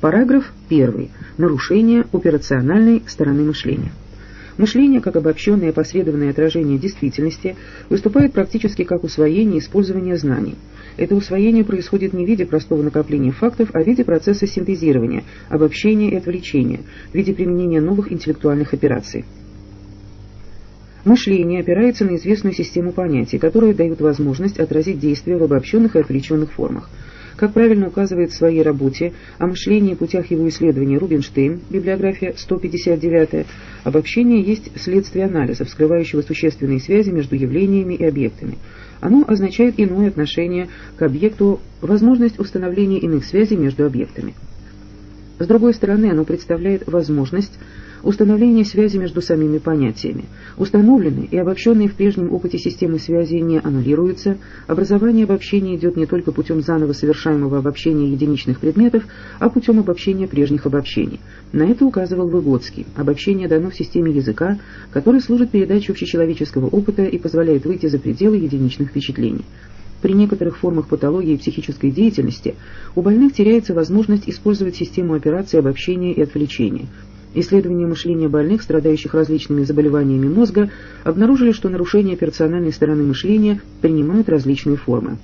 Параграф 1. Нарушение операциональной стороны мышления. Мышление, как обобщенное и опосредованное отражение действительности, выступает практически как усвоение и использование знаний. Это усвоение происходит не в виде простого накопления фактов, а в виде процесса синтезирования, обобщения и отвлечения, в виде применения новых интеллектуальных операций. Мышление опирается на известную систему понятий, которые дают возможность отразить действия в обобщенных и отвлеченных формах. Как правильно указывает в своей работе о мышлении и путях его исследования Рубинштейн, библиография 159, обобщение есть следствие анализа, вскрывающего существенные связи между явлениями и объектами. Оно означает иное отношение к объекту, возможность установления иных связей между объектами. С другой стороны, оно представляет возможность установление связи между самими понятиями. Установленные и обобщенные в прежнем опыте системы связи не аннулируются, образование обобщения идет не только путем заново совершаемого обобщения единичных предметов, а путем обобщения прежних обобщений. На это указывал Выгодский. Обобщение дано в системе языка, который служит передаче общечеловеческого опыта и позволяет выйти за пределы единичных впечатлений. При некоторых формах патологии психической деятельности у больных теряется возможность использовать систему операций обобщения и отвлечения. Исследования мышления больных, страдающих различными заболеваниями мозга, обнаружили, что нарушения персональной стороны мышления принимают различные формы.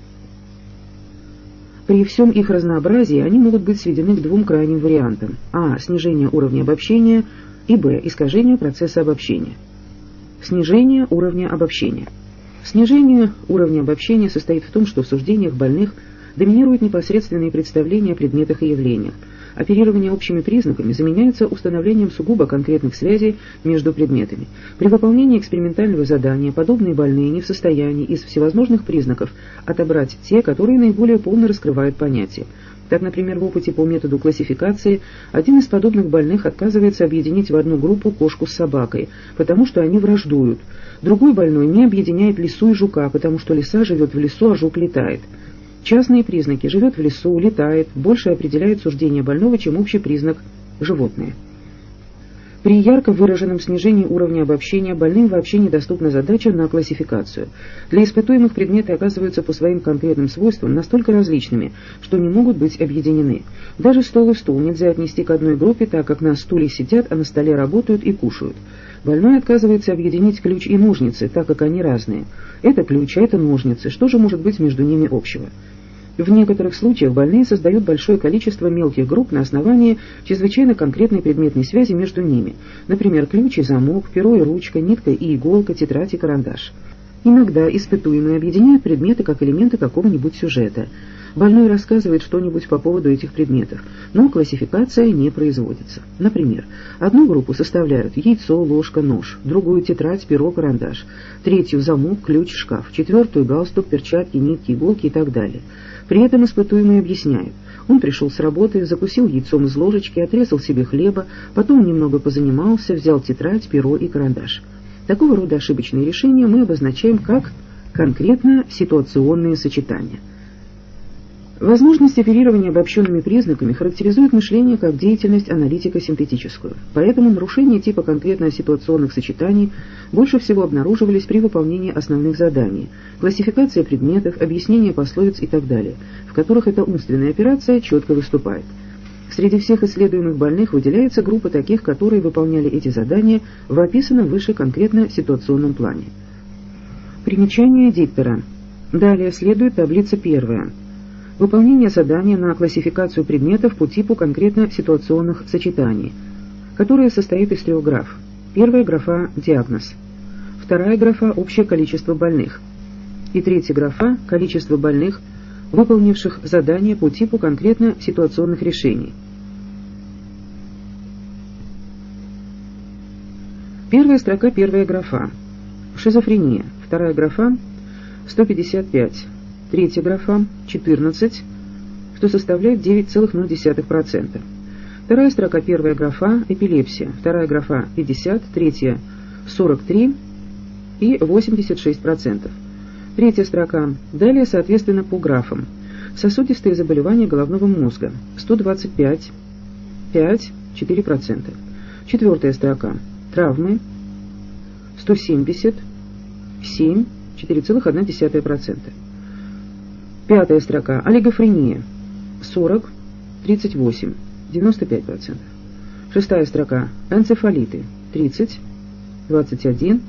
При всем их разнообразии они могут быть сведены к двум крайним вариантам. А. Снижение уровня обобщения и Б. Искажение процесса обобщения. Снижение уровня обобщения. Снижение уровня обобщения состоит в том, что в суждениях больных доминируют непосредственные представления о предметах и явлениях, Оперирование общими признаками заменяется установлением сугубо конкретных связей между предметами. При выполнении экспериментального задания подобные больные не в состоянии из всевозможных признаков отобрать те, которые наиболее полно раскрывают понятие. Так, например, в опыте по методу классификации один из подобных больных отказывается объединить в одну группу кошку с собакой, потому что они враждуют. Другой больной не объединяет лису и жука, потому что лиса живет в лесу, а жук летает. Частные признаки – живет в лесу, летает, больше определяет суждение больного, чем общий признак – животное. При ярко выраженном снижении уровня обобщения больным вообще недоступна задача на классификацию. Для испытуемых предметы оказываются по своим конкретным свойствам настолько различными, что не могут быть объединены. Даже стол и стул нельзя отнести к одной группе, так как на стуле сидят, а на столе работают и кушают. Больной отказывается объединить ключ и ножницы, так как они разные. Это ключ, а это ножницы. Что же может быть между ними общего? В некоторых случаях больные создают большое количество мелких групп на основании чрезвычайно конкретной предметной связи между ними, например, ключ и замок, перо и ручка, нитка и иголка, тетрадь и карандаш. Иногда испытуемые объединяют предметы как элементы какого-нибудь сюжета. Больной рассказывает что-нибудь по поводу этих предметов, но классификация не производится. Например, одну группу составляют яйцо, ложка, нож, другую тетрадь, перо, карандаш, третью замок, ключ, шкаф, четвертую галстук, перчатки, нитки, иголки и так далее. При этом испытуемый объясняет. Он пришел с работы, закусил яйцом из ложечки, отрезал себе хлеба, потом немного позанимался, взял тетрадь, перо и карандаш. Такого рода ошибочные решения мы обозначаем как конкретно ситуационные сочетания – Возможность оперирования обобщенными признаками характеризует мышление как деятельность аналитико-синтетическую. Поэтому нарушения типа конкретно ситуационных сочетаний больше всего обнаруживались при выполнении основных заданий, классификация предметов, объяснение пословиц и так далее, в которых эта умственная операция четко выступает. Среди всех исследуемых больных выделяется группа таких, которые выполняли эти задания в описанном выше конкретно ситуационном плане. Примечание диктора. Далее следует таблица первая – Выполнение задания на классификацию предметов по типу конкретно ситуационных сочетаний, которое состоит из трех граф. Первая графа – диагноз. Вторая графа – общее количество больных. И третья графа – количество больных, выполнивших задание по типу конкретно ситуационных решений. Первая строка – первая графа. Шизофрения. Вторая графа – 155. Третья графа – 14, что составляет 9,0%. Вторая строка, первая графа – эпилепсия, вторая графа – 50, третья – 43 и 86%. Третья строка. Далее, соответственно, по графам. Сосудистые заболевания головного мозга – 125, 5, 4%. Четвертая строка. Травмы – 170, 7, 4,1%. Пятая строка. Олигофрения. 40, 38, 95%. Шестая строка. Энцефалиты. 30, 21,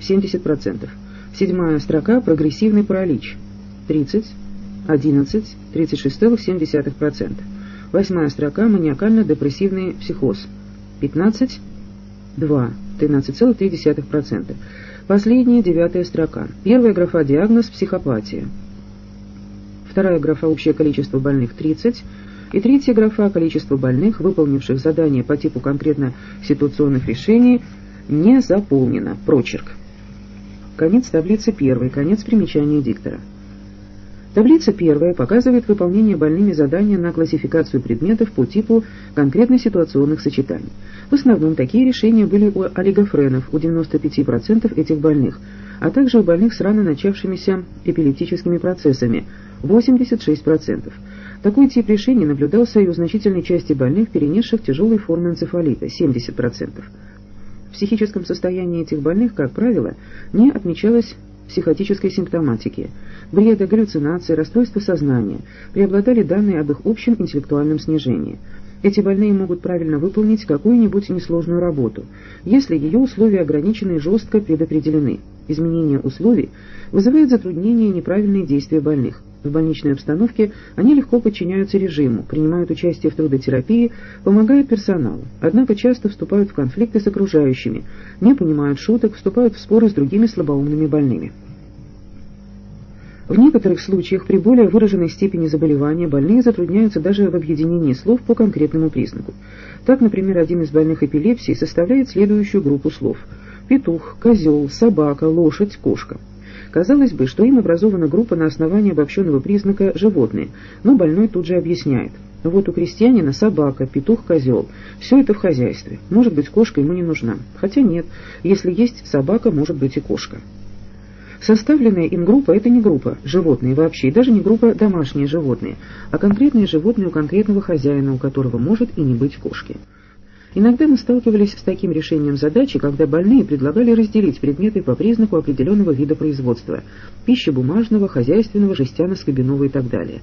70%. Седьмая строка. Прогрессивный паралич. 30, 11, 36,7%. Восьмая строка. Маниакально-депрессивный психоз. 15, 2, 13,3%. Последняя, девятая строка. Первая графа «Диагноз. Психопатия». Вторая графа «Общее количество больных» 30. И третья графа «Количество больных, выполнивших задание по типу конкретно ситуационных решений» не заполнена. Прочерк. Конец таблицы первой. Конец примечания диктора. Таблица первая показывает выполнение больными задания на классификацию предметов по типу конкретно ситуационных сочетаний. В основном такие решения были у олигофренов, у 95% этих больных, а также у больных с рано начавшимися эпилептическими процессами, 86%. Такой тип решений наблюдался и у значительной части больных, перенесших тяжелые формы энцефалита, 70%. В психическом состоянии этих больных, как правило, не отмечалось психотической симптоматики, бреда, галлюцинации, расстройства сознания, преобладали данные об их общем интеллектуальном снижении. Эти больные могут правильно выполнить какую-нибудь несложную работу, если ее условия ограничены и жестко предопределены. Изменение условий вызывает затруднения и неправильные действия больных. В больничной обстановке они легко подчиняются режиму, принимают участие в трудотерапии, помогают персоналу, однако часто вступают в конфликты с окружающими, не понимают шуток, вступают в споры с другими слабоумными больными. В некоторых случаях при более выраженной степени заболевания больные затрудняются даже в объединении слов по конкретному признаку. Так, например, один из больных эпилепсией составляет следующую группу слов – петух, козел, собака, лошадь, кошка. Казалось бы, что им образована группа на основании обобщенного признака «животные», но больной тут же объясняет. Вот у крестьянина собака, петух, козел. Все это в хозяйстве. Может быть, кошка ему не нужна. Хотя нет, если есть собака, может быть и кошка. Составленная им группа – это не группа животные вообще, и даже не группа домашние животные, а конкретные животные у конкретного хозяина, у которого может и не быть кошки. Иногда мы сталкивались с таким решением задачи, когда больные предлагали разделить предметы по признаку определенного вида производства – пищебумажного, хозяйственного, жестяно-скобяного и так далее.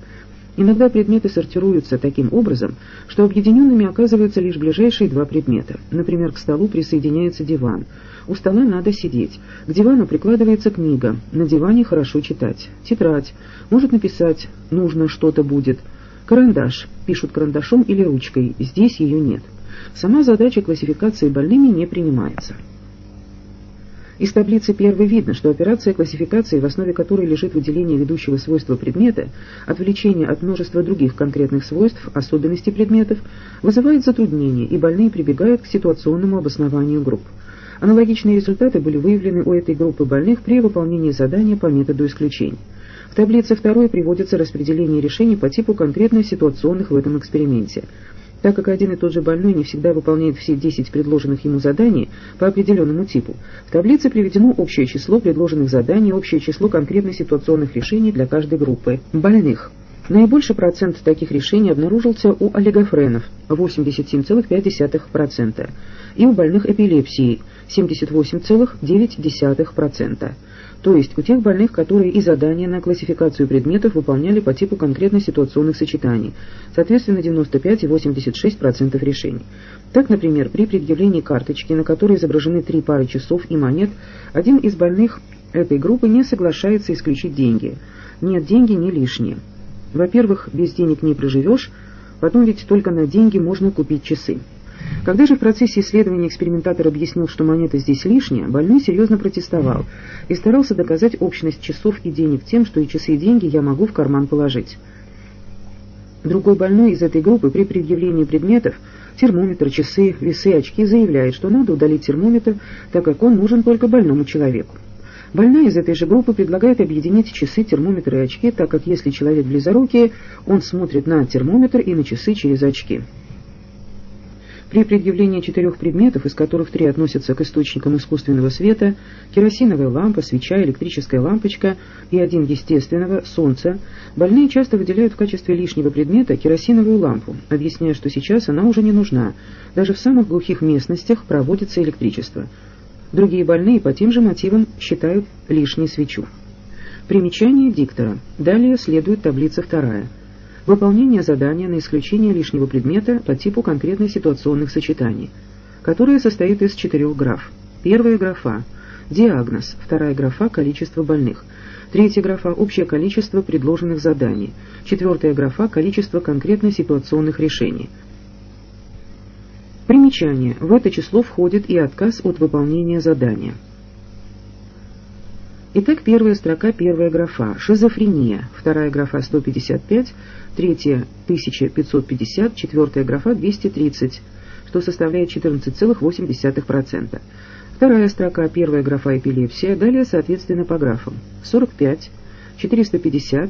Иногда предметы сортируются таким образом, что объединенными оказываются лишь ближайшие два предмета. Например, к столу присоединяется диван. У стола надо сидеть. К дивану прикладывается книга. На диване хорошо читать. Тетрадь. Может написать «нужно что-то будет». Карандаш. Пишут карандашом или ручкой. Здесь ее нет. Сама задача классификации больными не принимается. Из таблицы первой видно, что операция классификации, в основе которой лежит выделение ведущего свойства предмета, отвлечение от множества других конкретных свойств, особенностей предметов, вызывает затруднения, и больные прибегают к ситуационному обоснованию групп. Аналогичные результаты были выявлены у этой группы больных при выполнении задания по методу исключений. В таблице второй приводится распределение решений по типу конкретно ситуационных в этом эксперименте – так как один и тот же больной не всегда выполняет все 10 предложенных ему заданий по определенному типу, в таблице приведено общее число предложенных заданий и общее число конкретно ситуационных решений для каждой группы больных. Наибольший процент таких решений обнаружился у олигофренов – 87,5%, и у больных эпилепсией – 78,9% то есть у тех больных, которые и задания на классификацию предметов выполняли по типу конкретно ситуационных сочетаний, соответственно 95 и 86% решений. Так, например, при предъявлении карточки, на которой изображены три пары часов и монет, один из больных этой группы не соглашается исключить деньги. Нет, деньги не лишние. Во-первых, без денег не проживешь, потом ведь только на деньги можно купить часы. Когда же в процессе исследования экспериментатор объяснил, что монета здесь лишняя, больной серьезно протестовал и старался доказать общность часов и денег тем, что и часы и деньги я могу в карман положить. Другой больной из этой группы при предъявлении предметов термометр, часы, весы, очки заявляет, что надо удалить термометр, так как он нужен только больному человеку. Больная из этой же группы предлагает объединить часы, термометр и очки, так как если человек близорукий, он смотрит на термометр и на часы через очки. При предъявлении четырех предметов, из которых три относятся к источникам искусственного света, керосиновая лампа, свеча, электрическая лампочка и один естественного, солнце, больные часто выделяют в качестве лишнего предмета керосиновую лампу, объясняя, что сейчас она уже не нужна, даже в самых глухих местностях проводится электричество. Другие больные по тем же мотивам считают лишней свечу. Примечание диктора. Далее следует таблица вторая. Выполнение задания на исключение лишнего предмета по типу конкретных ситуационных сочетаний, которые состоят из четырех граф. Первая графа – диагноз, вторая графа – количество больных, третья графа – общее количество предложенных заданий, четвертая графа – количество конкретных ситуационных решений. Примечание. В это число входит и отказ от выполнения задания. Итак, первая строка, первая графа – шизофрения, вторая графа – 155, третья – 1550, четвертая графа – 230, что составляет 14,8%. Вторая строка, первая графа – эпилепсия, далее соответственно по графам – 45, 450,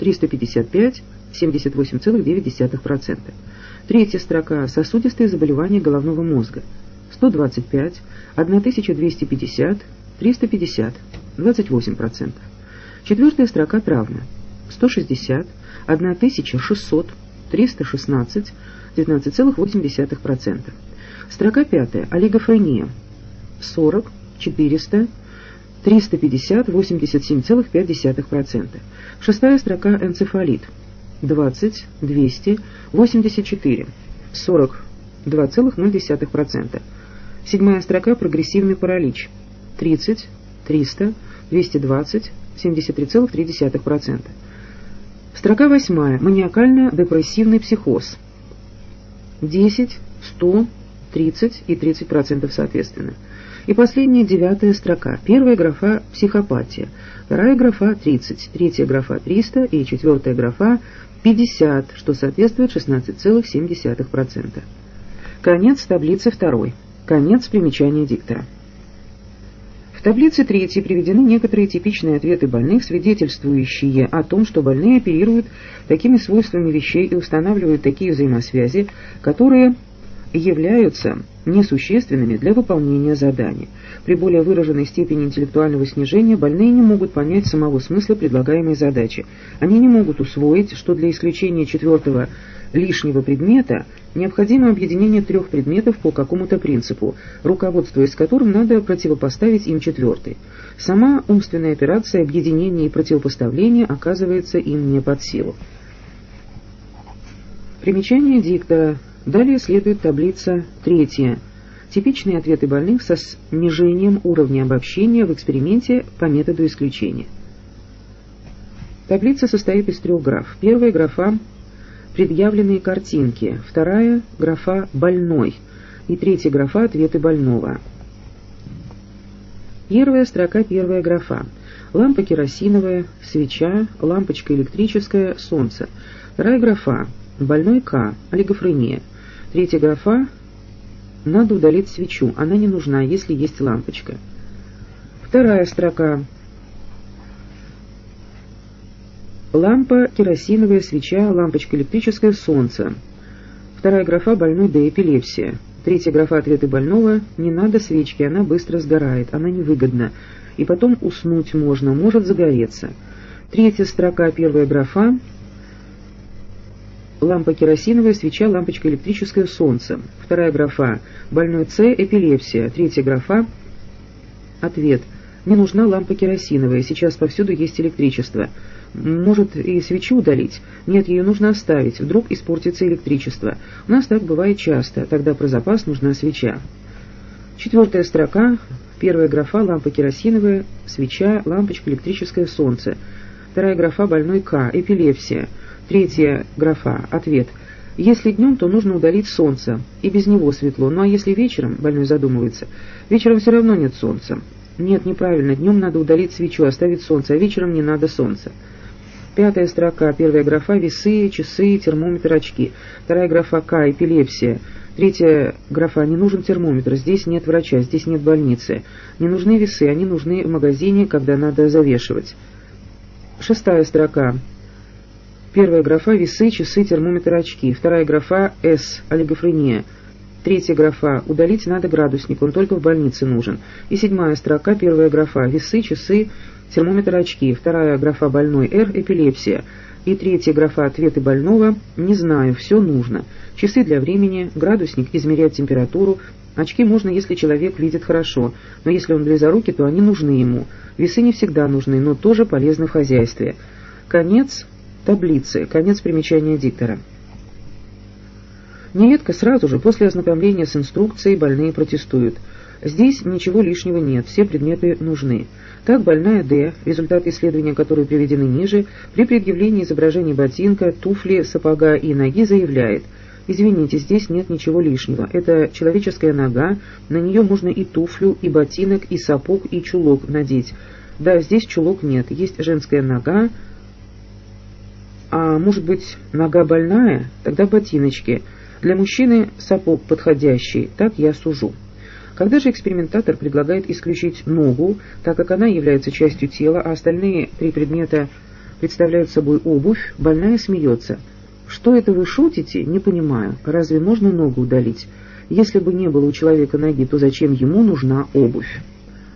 355, 78,9%. Третья строка – сосудистые заболевания головного мозга – 125, 1250, 350, 28%. Четвертая строка травмы. 160, 1600, 316, 19,8%. Строка пятая. Олигофрения. 40, 400, 350, 87,5%. Шестая строка энцефалит. 20, 200, 84, 40, 2,0%. Седьмая строка прогрессивный паралич. 30, 300, 220, 73,3%. Строка 8. Маниакально-депрессивный психоз. 10, 100, 30 и 30% соответственно. И последняя девятая строка. Первая графа «психопатия», вторая графа «30», третья графа «300» и четвертая графа «50», что соответствует 16,7%. Конец таблицы второй. Конец примечания диктора. В таблице третьей приведены некоторые типичные ответы больных, свидетельствующие о том, что больные оперируют такими свойствами вещей и устанавливают такие взаимосвязи, которые являются несущественными для выполнения задания. При более выраженной степени интеллектуального снижения больные не могут понять самого смысла предлагаемой задачи. Они не могут усвоить, что для исключения четвертого лишнего предмета необходимо объединение трех предметов по какому-то принципу, руководствуясь которым надо противопоставить им четвертый. Сама умственная операция объединения и противопоставления оказывается им не под силу. Примечание диктора. Далее следует таблица третья. Типичные ответы больных со снижением уровня обобщения в эксперименте по методу исключения. Таблица состоит из трех граф. Первая графа предъявленные картинки, вторая графа «больной» и третья графа «ответы больного». Первая строка, первая графа. Лампа керосиновая, свеча, лампочка электрическая, солнце. Вторая графа. Больной К. Олигофрения. Третья графа. Надо удалить свечу. Она не нужна, если есть лампочка. Вторая строка. Лампа, керосиновая свеча, лампочка электрическая, солнце. Вторая графа больной Д, эпилепсия. Третья графа ответы больного не надо свечки, она быстро сгорает, она невыгодна. И потом уснуть можно, может загореться. Третья строка, первая графа. Лампа керосиновая, свеча, лампочка электрическая, солнце. Вторая графа больной С, эпилепсия. Третья графа ответ. Мне нужна лампа керосиновая, сейчас повсюду есть электричество. Может и свечу удалить? Нет, ее нужно оставить, вдруг испортится электричество. У нас так бывает часто, тогда про запас нужна свеча. Четвертая строка, первая графа лампа керосиновая, свеча, лампочка электрическое солнце. Вторая графа больной К, эпилепсия. Третья графа, ответ. Если днем, то нужно удалить солнце, и без него светло. Ну а если вечером, больной задумывается, вечером все равно нет солнца. Нет, неправильно, днем надо удалить свечу, оставить солнце, а вечером не надо солнца. Пятая строка, первая графа – весы, часы, термометр, очки. Вторая графа – К, эпилепсия. Третья графа – не нужен термометр, здесь нет врача, здесь нет больницы. Не нужны весы, они нужны в магазине, когда надо завешивать. Шестая строка. Первая графа – весы, часы, термометр, очки. Вторая графа – С, олигофрения. Третья графа – удалить надо градусник, он только в больнице нужен. И седьмая строка, первая графа – весы, часы, термометр очки, вторая графа больной Р – эпилепсия, и третья графа ответы больного «не знаю, все нужно». Часы для времени, градусник измеряет температуру, очки можно, если человек видит хорошо, но если он близорукий, то они нужны ему. Весы не всегда нужны, но тоже полезны в хозяйстве. Конец Таблицы. Конец примечания диктора. Нередко сразу же после ознакомления с инструкцией больные протестуют. Здесь ничего лишнего нет, все предметы нужны. Так больная Д, результаты исследования которой приведены ниже, при предъявлении изображений ботинка, туфли, сапога и ноги заявляет «Извините, здесь нет ничего лишнего. Это человеческая нога, на нее можно и туфлю, и ботинок, и сапог, и чулок надеть. Да, здесь чулок нет, есть женская нога, может быть нога больная? Тогда ботиночки. Для мужчины сапог подходящий, так я сужу». Когда же экспериментатор предлагает исключить ногу, так как она является частью тела, а остальные три предмета представляют собой обувь, больная смеется. «Что это вы шутите? Не понимаю. Разве можно ногу удалить? Если бы не было у человека ноги, то зачем ему нужна обувь?»